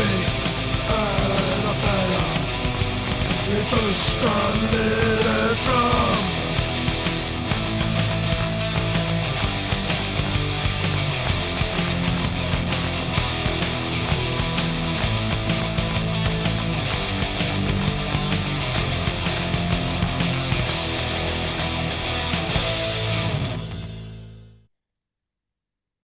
Beitt er að berja Í buskanir er frá